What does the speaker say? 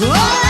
Oh!